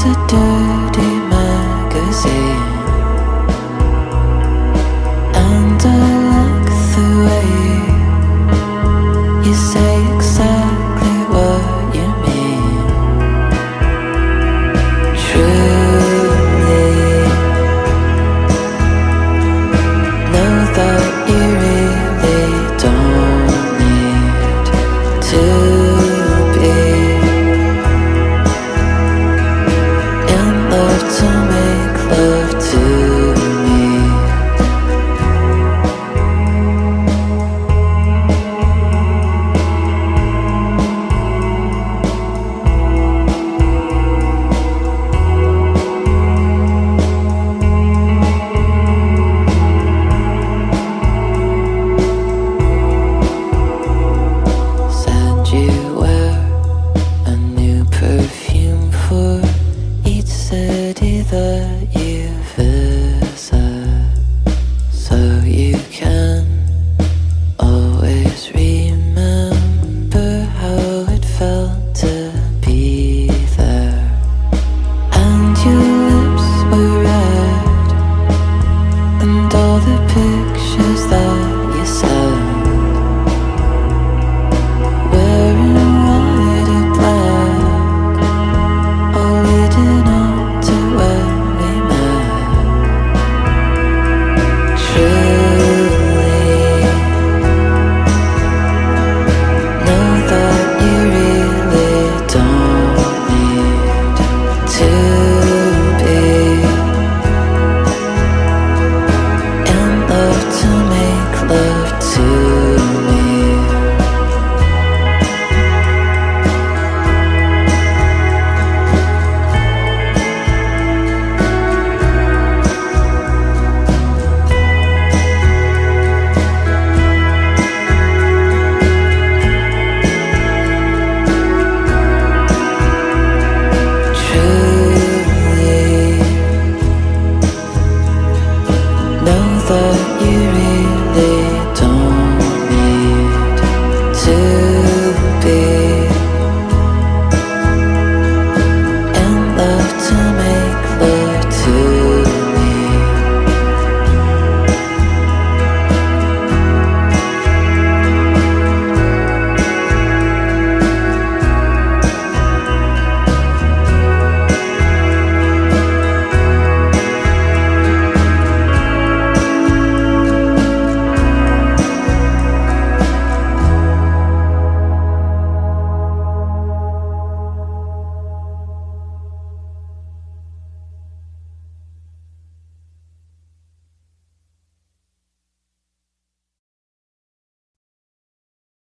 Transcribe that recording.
Saturday magazine. And I like the way you say exactly what you mean. Truly, know that you.